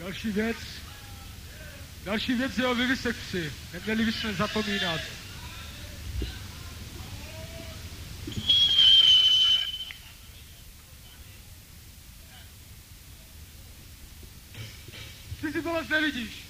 Další věc. Další věc je o vivisekci. Neměli bychom zapomínat. Ty si bolest nevidíš.